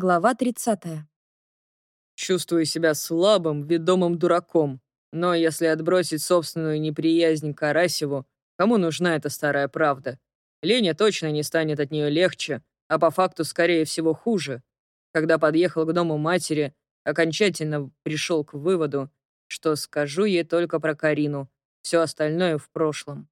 Глава 30. Чувствую себя слабым, ведомым дураком. Но если отбросить собственную неприязнь к Карасеву, кому нужна эта старая правда? Леня точно не станет от нее легче, а по факту, скорее всего, хуже. Когда подъехал к дому матери, окончательно пришел к выводу, что скажу ей только про Карину, все остальное в прошлом.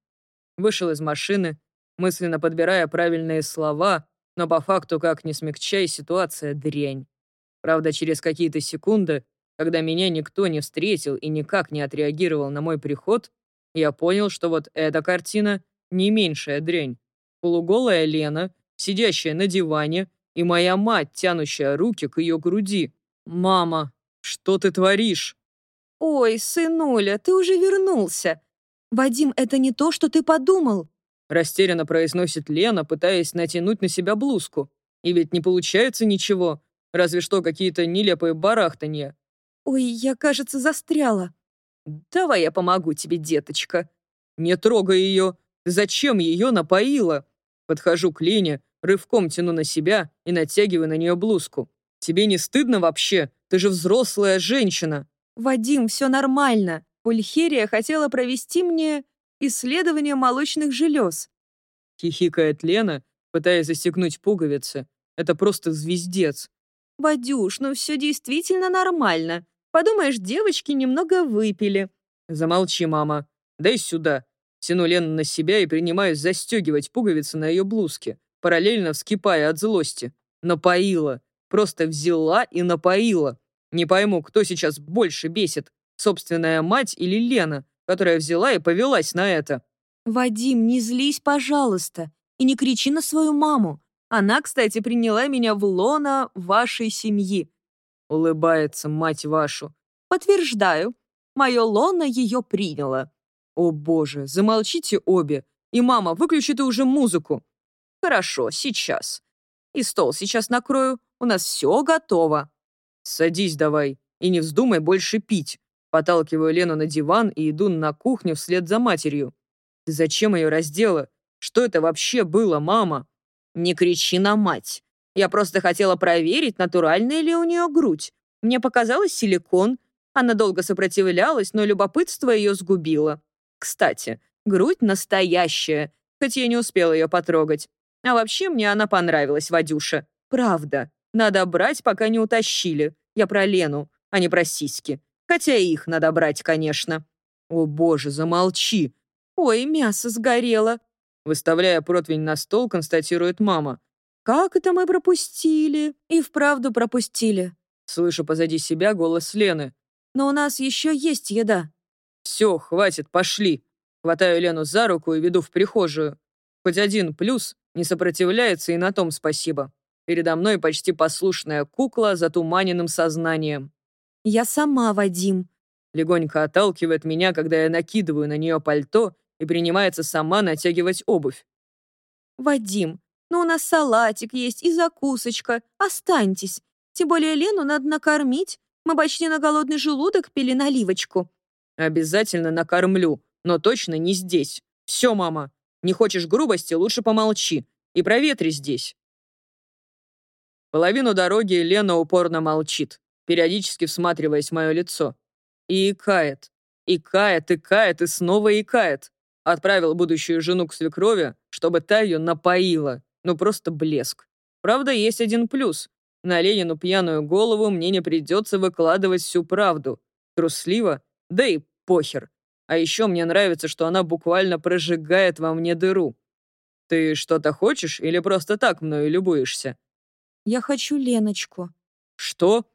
Вышел из машины, мысленно подбирая правильные слова, но по факту, как ни смягчай, ситуация дрянь. Правда, через какие-то секунды, когда меня никто не встретил и никак не отреагировал на мой приход, я понял, что вот эта картина не меньшая дрянь. Полуголая Лена, сидящая на диване, и моя мать, тянущая руки к ее груди. «Мама, что ты творишь?» «Ой, сынуля, ты уже вернулся. Вадим, это не то, что ты подумал». Растерянно произносит Лена, пытаясь натянуть на себя блузку. И ведь не получается ничего, разве что какие-то нелепые барахтанья. «Ой, я, кажется, застряла». «Давай я помогу тебе, деточка». «Не трогай ее. Зачем ее напоила?» Подхожу к Лене, рывком тяну на себя и натягиваю на нее блузку. «Тебе не стыдно вообще? Ты же взрослая женщина!» «Вадим, все нормально. Пульхерия хотела провести мне исследование молочных желез». Хихикает Лена, пытаясь застегнуть пуговицы. Это просто звездец. «Вадюш, ну все действительно нормально. Подумаешь, девочки немного выпили». «Замолчи, мама. Дай сюда». Тяну Лену на себя и принимаюсь застегивать пуговицы на ее блузке, параллельно вскипая от злости. Напоила. Просто взяла и напоила. Не пойму, кто сейчас больше бесит, собственная мать или Лена, которая взяла и повелась на это. «Вадим, не злись, пожалуйста, и не кричи на свою маму. Она, кстати, приняла меня в лона вашей семьи». Улыбается мать вашу. «Подтверждаю, мое лоно ее приняло». «О боже, замолчите обе. И, мама, выключи ты уже музыку». «Хорошо, сейчас. И стол сейчас накрою. У нас все готово». «Садись давай и не вздумай больше пить». Поталкиваю Лену на диван и иду на кухню вслед за матерью. «Ты зачем ее раздела? Что это вообще было, мама?» «Не кричи на мать. Я просто хотела проверить, натуральная ли у нее грудь. Мне показалось силикон. Она долго сопротивлялась, но любопытство ее сгубило. Кстати, грудь настоящая, хоть я не успела ее потрогать. А вообще мне она понравилась, Вадюша. Правда. Надо брать, пока не утащили. Я про Лену, а не про сиськи. Хотя и их надо брать, конечно. О боже, замолчи. Ой, мясо сгорело. Выставляя противень на стол, констатирует мама. Как это мы пропустили? И вправду пропустили. Слышу позади себя голос Лены. Но у нас еще есть еда. Все, хватит, пошли. Хватаю Лену за руку и веду в прихожую. Хоть один плюс, не сопротивляется и на том спасибо. Передо мной почти послушная кукла с затуманенным сознанием. «Я сама, Вадим», легонько отталкивает меня, когда я накидываю на нее пальто и принимается сама натягивать обувь. «Вадим, ну у нас салатик есть и закусочка. Останьтесь. Тем более Лену надо накормить. Мы почти на голодный желудок пили наливочку». «Обязательно накормлю, но точно не здесь. Все, мама. Не хочешь грубости, лучше помолчи. И проветри здесь». Половину дороги Лена упорно молчит, периодически всматриваясь в мое лицо. И икает. Икает, икает и снова икает. Отправил будущую жену к свекрови, чтобы та ее напоила. Ну просто блеск. Правда, есть один плюс. На Ленину пьяную голову мне не придется выкладывать всю правду. Трусливо, да и похер. А еще мне нравится, что она буквально прожигает во мне дыру. Ты что-то хочешь или просто так мною любуешься? Я хочу Леночку». «Что?»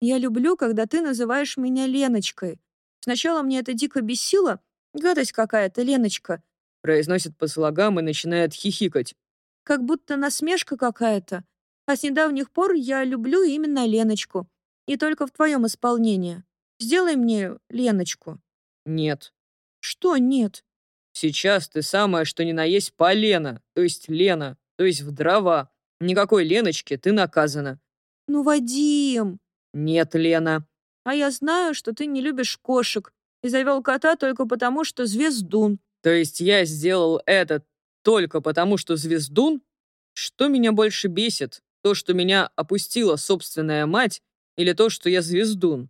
«Я люблю, когда ты называешь меня Леночкой. Сначала мне это дико бесило. Гадость какая-то, Леночка». Произносит по слогам и начинает хихикать. «Как будто насмешка какая-то. А с недавних пор я люблю именно Леночку. И только в твоем исполнении. Сделай мне Леночку». «Нет». «Что нет?» «Сейчас ты самое, что ни на есть полена, то есть Лена, то есть в дрова. Никакой Леночки, ты наказана». «Ну, Вадим!» «Нет, Лена». «А я знаю, что ты не любишь кошек и завел кота только потому, что звездун». «То есть я сделал это только потому, что звездун? Что меня больше бесит? То, что меня опустила собственная мать, или то, что я звездун?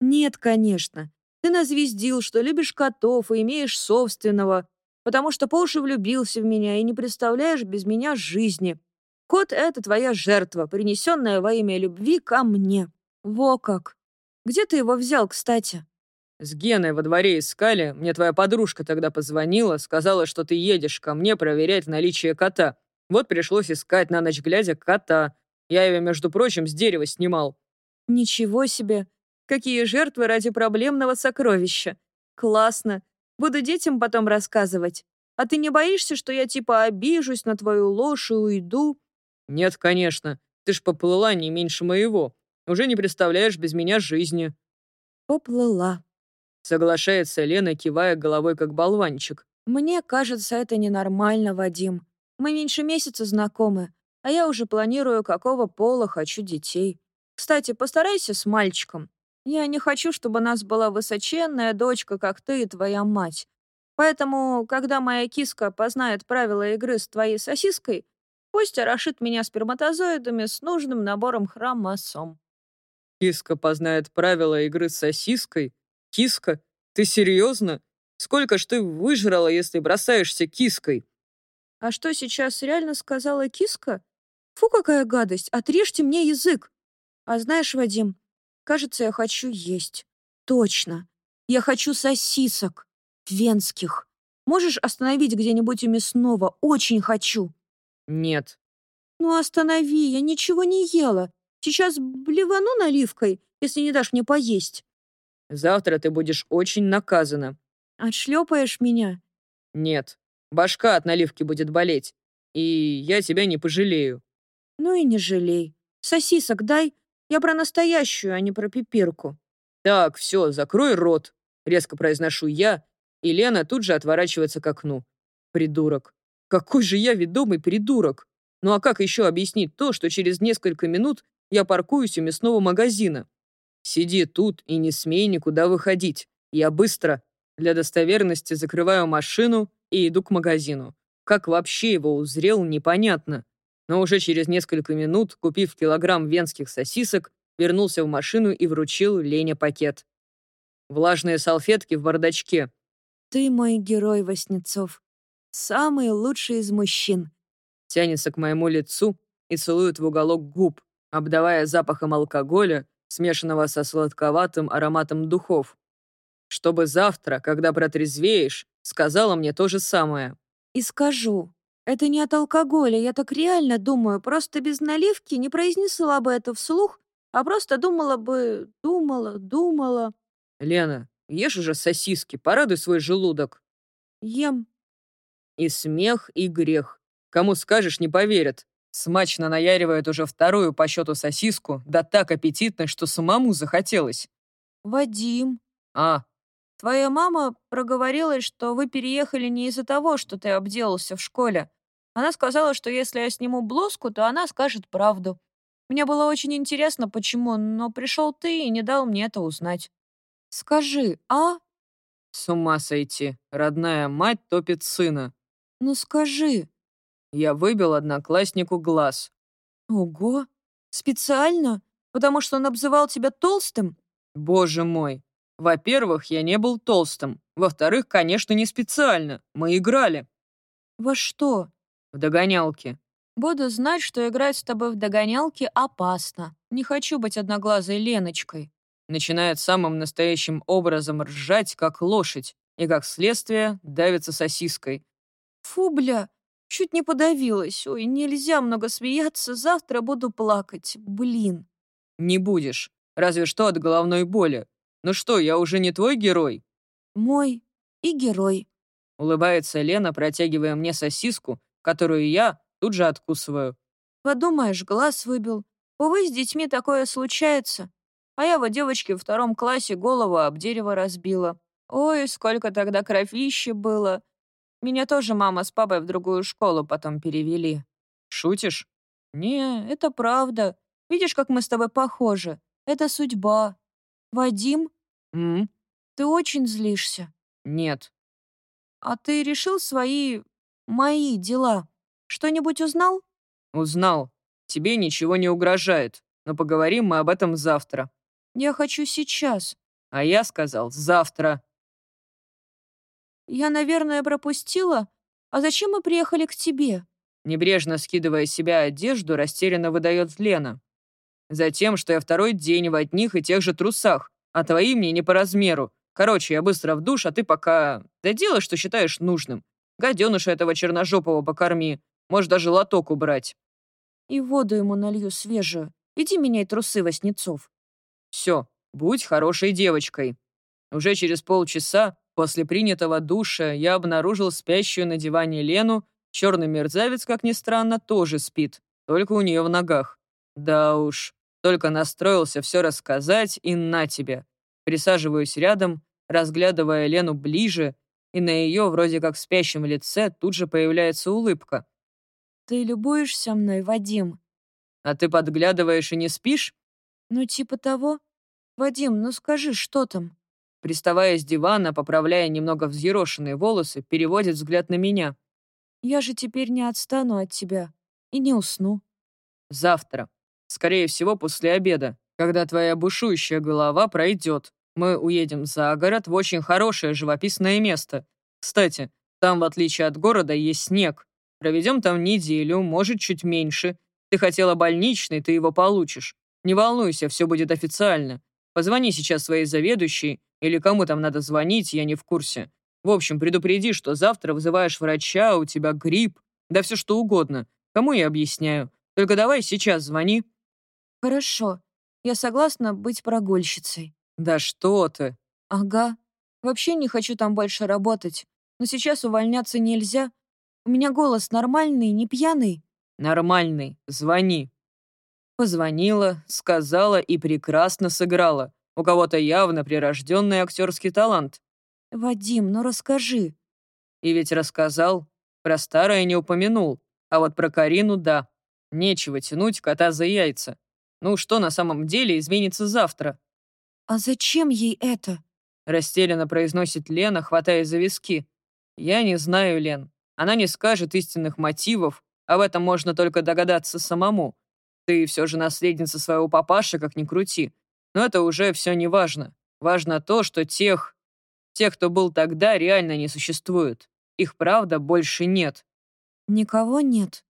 Нет, конечно. Ты назвездил, что любишь котов и имеешь собственного, потому что по уши влюбился в меня и не представляешь без меня жизни. Кот — это твоя жертва, принесенная во имя любви ко мне. Во как! Где ты его взял, кстати?» «С Геной во дворе искали. Мне твоя подружка тогда позвонила, сказала, что ты едешь ко мне проверять наличие кота. Вот пришлось искать на ночь глядя кота. Я его, между прочим, с дерева снимал». «Ничего себе! Какие жертвы ради проблемного сокровища! Классно! Буду детям потом рассказывать. А ты не боишься, что я типа обижусь на твою ложь и уйду?» «Нет, конечно. Ты ж поплыла не меньше моего. Уже не представляешь без меня жизни». «Поплыла», — соглашается Лена, кивая головой как болванчик. «Мне кажется, это ненормально, Вадим. Мы меньше месяца знакомы, а я уже планирую, какого пола хочу детей. Кстати, постарайся с мальчиком. Я не хочу, чтобы у нас была высоченная дочка, как ты и твоя мать. Поэтому, когда моя киска познает правила игры с твоей сосиской, пусть орошит меня сперматозоидами с нужным набором хромосом. Киска познает правила игры с сосиской? Киска? Ты серьезно? Сколько ж ты выжрала, если бросаешься киской? А что сейчас реально сказала киска? Фу, какая гадость! Отрежьте мне язык! А знаешь, Вадим, кажется, я хочу есть. Точно. Я хочу сосисок. Венских. Можешь остановить где-нибудь у мясного? Очень хочу. Нет. Ну останови, я ничего не ела. Сейчас блевану наливкой, если не дашь мне поесть. Завтра ты будешь очень наказана. Отшлепаешь меня? Нет. Башка от наливки будет болеть. И я тебя не пожалею. Ну и не жалей. Сосисок дай. Я про настоящую, а не про пипирку. Так, все, закрой рот. Резко произношу я, и Лена тут же отворачивается к окну. Придурок. Какой же я ведомый придурок. Ну а как еще объяснить то, что через несколько минут я паркуюсь у мясного магазина. Сиди тут и не смей никуда выходить. Я быстро, для достоверности, закрываю машину и иду к магазину. Как вообще его узрел, непонятно. Но уже через несколько минут, купив килограмм венских сосисок, вернулся в машину и вручил Лене пакет. Влажные салфетки в бардачке. «Ты мой герой, Васнецов. Самый лучший из мужчин». Тянется к моему лицу и целует в уголок губ обдавая запахом алкоголя, смешанного со сладковатым ароматом духов. Чтобы завтра, когда протрезвеешь, сказала мне то же самое. И скажу. Это не от алкоголя, я так реально думаю, просто без наливки не произнесла бы это вслух, а просто думала бы, думала, думала. Лена, ешь уже сосиски, порадуй свой желудок. Ем. И смех, и грех. Кому скажешь, не поверят. Смачно наяривает уже вторую по счету сосиску, да так аппетитно, что самому захотелось. «Вадим». «А?» «Твоя мама проговорилась, что вы переехали не из-за того, что ты обделался в школе. Она сказала, что если я сниму блузку, то она скажет правду. Мне было очень интересно, почему, но пришел ты и не дал мне это узнать. Скажи, а?» «С ума сойти. Родная мать топит сына». «Ну скажи». Я выбил однокласснику глаз. Ого! Специально? Потому что он обзывал тебя толстым? Боже мой! Во-первых, я не был толстым. Во-вторых, конечно, не специально. Мы играли. Во что? В догонялки. Буду знать, что играть с тобой в догонялки опасно. Не хочу быть одноглазой Леночкой. Начинает самым настоящим образом ржать, как лошадь, и, как следствие, давится сосиской. Фу, бля, Чуть не подавилась. Ой, нельзя много смеяться, завтра буду плакать. Блин. Не будешь. Разве что от головной боли. Ну что, я уже не твой герой? Мой и герой. Улыбается Лена, протягивая мне сосиску, которую я тут же откусываю. Подумаешь, глаз выбил. Увы, с детьми такое случается. А я вот девочке в втором классе голову об дерево разбила. Ой, сколько тогда кровища было. Меня тоже мама с папой в другую школу потом перевели. Шутишь? Не, это правда. Видишь, как мы с тобой похожи? Это судьба. Вадим? М? Ты очень злишься. Нет. А ты решил свои... мои дела? Что-нибудь узнал? Узнал. тебе ничего не угрожает. Но поговорим мы об этом завтра». «Я хочу сейчас». А я сказал «завтра». «Я, наверное, пропустила. А зачем мы приехали к тебе?» Небрежно скидывая с себя одежду, растерянно выдает Лена. «Затем, что я второй день в одних и тех же трусах, а твои мне не по размеру. Короче, я быстро в душ, а ты пока... Да делай, что считаешь нужным. Гаденыша этого черножопого покорми. Можешь даже лоток убрать». «И воду ему налью свежую. Иди меняй трусы, Васнецов». «Все, будь хорошей девочкой». Уже через полчаса после принятого душа я обнаружил спящую на диване Лену. Черный мерзавец, как ни странно, тоже спит, только у нее в ногах. Да уж, только настроился все рассказать, и на тебе. Присаживаюсь рядом, разглядывая Лену ближе, и на ее вроде как спящем лице тут же появляется улыбка. «Ты любуешься мной, Вадим?» «А ты подглядываешь и не спишь?» «Ну, типа того. Вадим, ну скажи, что там?» Приставая с дивана, поправляя немного взъерошенные волосы, переводит взгляд на меня. «Я же теперь не отстану от тебя и не усну». «Завтра. Скорее всего, после обеда, когда твоя бушующая голова пройдет. Мы уедем за город в очень хорошее живописное место. Кстати, там, в отличие от города, есть снег. Проведем там неделю, может, чуть меньше. Ты хотела больничный, ты его получишь. Не волнуйся, все будет официально. Позвони сейчас своей заведующей, или кому там надо звонить, я не в курсе. В общем, предупреди, что завтра вызываешь врача, у тебя грипп, да все что угодно. Кому я объясняю? Только давай сейчас звони». «Хорошо. Я согласна быть прогульщицей». «Да что ты?» «Ага. Вообще не хочу там больше работать. Но сейчас увольняться нельзя. У меня голос нормальный, не пьяный?» «Нормальный. Звони». Позвонила, сказала и прекрасно сыграла. У кого-то явно прирожденный актерский талант. «Вадим, ну расскажи». И ведь рассказал. Про старое не упомянул. А вот про Карину — да. Нечего тянуть кота за яйца. Ну, что на самом деле изменится завтра? «А зачем ей это?» Растерянно произносит Лена, хватая за виски. «Я не знаю, Лен. Она не скажет истинных мотивов. Об этом можно только догадаться самому. Ты все же наследница своего папаши, как ни крути. Но это уже все не важно. Важно то, что тех... Тех, кто был тогда, реально не существует. Их, правда, больше нет. Никого нет?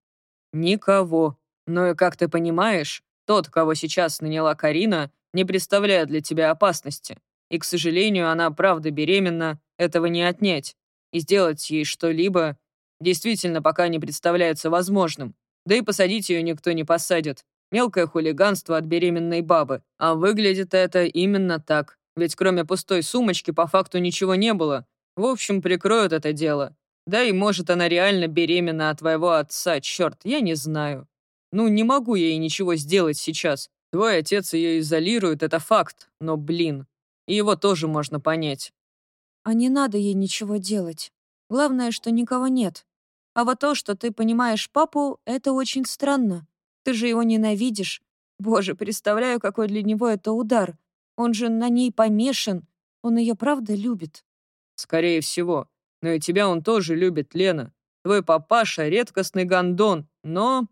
Никого. Но и как ты понимаешь, тот, кого сейчас наняла Карина, не представляет для тебя опасности. И, к сожалению, она правда беременна, этого не отнять. И сделать ей что-либо действительно пока не представляется возможным. Да и посадить ее никто не посадит. Мелкое хулиганство от беременной бабы. А выглядит это именно так. Ведь кроме пустой сумочки по факту ничего не было. В общем, прикроют это дело. Да и может она реально беременна от твоего отца, черт, я не знаю. Ну, не могу я ей ничего сделать сейчас. Твой отец ее изолирует, это факт. Но, блин, и его тоже можно понять. А не надо ей ничего делать. Главное, что никого нет. А вот то, что ты понимаешь папу, это очень странно. Ты же его ненавидишь. Боже, представляю, какой для него это удар. Он же на ней помешан. Он ее правда любит. Скорее всего. Но и тебя он тоже любит, Лена. Твой папаша — редкостный гондон, но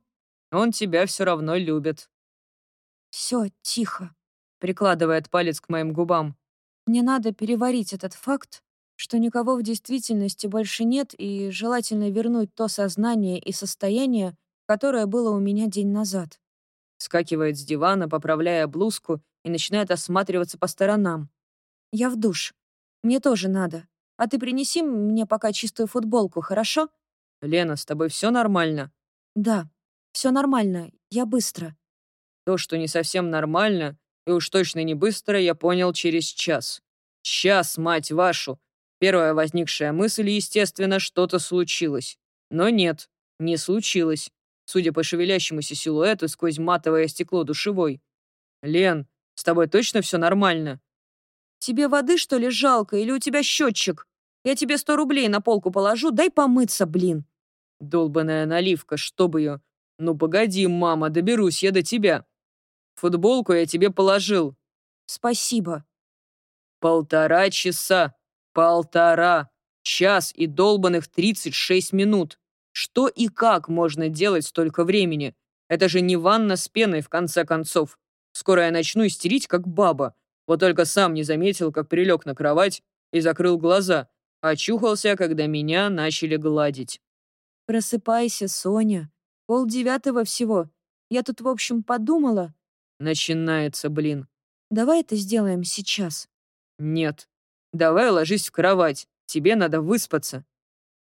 он тебя все равно любит. Все, тихо. Прикладывает палец к моим губам. Мне надо переварить этот факт, что никого в действительности больше нет, и желательно вернуть то сознание и состояние, которое было у меня день назад. Скакивает с дивана, поправляя блузку, и начинает осматриваться по сторонам. «Я в душ. Мне тоже надо. А ты принеси мне пока чистую футболку, хорошо?» «Лена, с тобой все нормально?» «Да, все нормально. Я быстро». То, что не совсем нормально, и уж точно не быстро, я понял через час. Час, мать вашу! Первая возникшая мысль, естественно, что-то случилось. Но нет, не случилось. Судя по шевелящемуся силуэту сквозь матовое стекло душевой. «Лен, с тобой точно все нормально?» «Тебе воды, что ли, жалко, или у тебя счетчик? Я тебе сто рублей на полку положу, дай помыться, блин!» Долбаная наливка, чтоб ее. «Ну погоди, мама, доберусь я до тебя. Футболку я тебе положил». «Спасибо». «Полтора часа. Полтора. Час и долбанных 36 минут. Что и как можно делать столько времени? Это же не ванна с пеной, в конце концов. Скоро я начну истерить, как баба. Вот только сам не заметил, как прилег на кровать и закрыл глаза. Очухался, когда меня начали гладить. «Просыпайся, Соня. Пол девятого всего. Я тут, в общем, подумала». Начинается, блин. «Давай это сделаем сейчас». «Нет. Давай ложись в кровать. Тебе надо выспаться».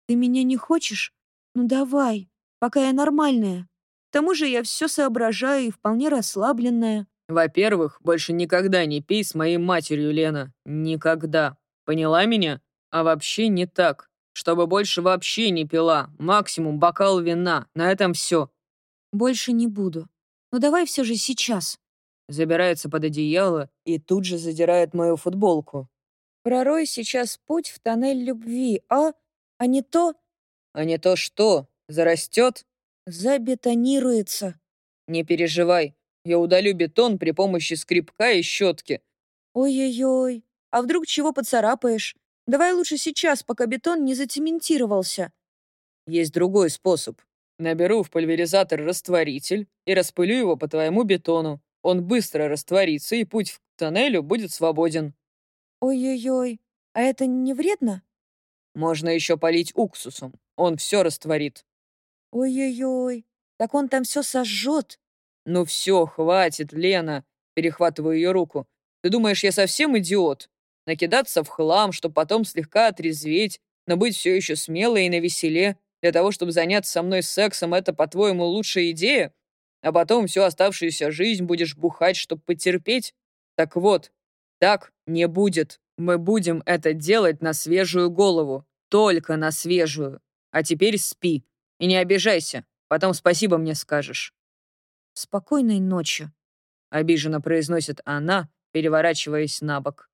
«Ты меня не хочешь? Ну давай, пока я нормальная. К тому же я все соображаю и вполне расслабленная». «Во-первых, больше никогда не пей с моей матерью, Лена. Никогда. Поняла меня? А вообще не так. Чтобы больше вообще не пила. Максимум бокал вина. На этом все. «Больше не буду. Ну давай все же сейчас». Забирается под одеяло и тут же задирает мою футболку. «Пророй сейчас путь в тоннель любви, а? А не то...» «А не то что? Зарастет?» «Забетонируется». «Не переживай. Я удалю бетон при помощи скребка и щетки». «Ой-ой-ой. А вдруг чего поцарапаешь? Давай лучше сейчас, пока бетон не зацементировался». Есть другой способ. Наберу в пульверизатор растворитель и распылю его по твоему бетону. Он быстро растворится, и путь к тоннелю будет свободен. Ой-ой-ой, а это не вредно? Можно еще полить уксусом. Он все растворит. Ой-ой-ой, так он там все сожжет. Ну все, хватит, Лена. Перехватываю ее руку. Ты думаешь, я совсем идиот? Накидаться в хлам, чтобы потом слегка отрезветь, но быть все еще смелой и навеселе, для того, чтобы заняться со мной сексом, это, по-твоему, лучшая идея? А потом всю оставшуюся жизнь будешь бухать, чтобы потерпеть? Так вот, так не будет. Мы будем это делать на свежую голову. Только на свежую. А теперь спи. И не обижайся. Потом спасибо мне скажешь. Спокойной ночи. Обиженно произносит она, переворачиваясь на бок.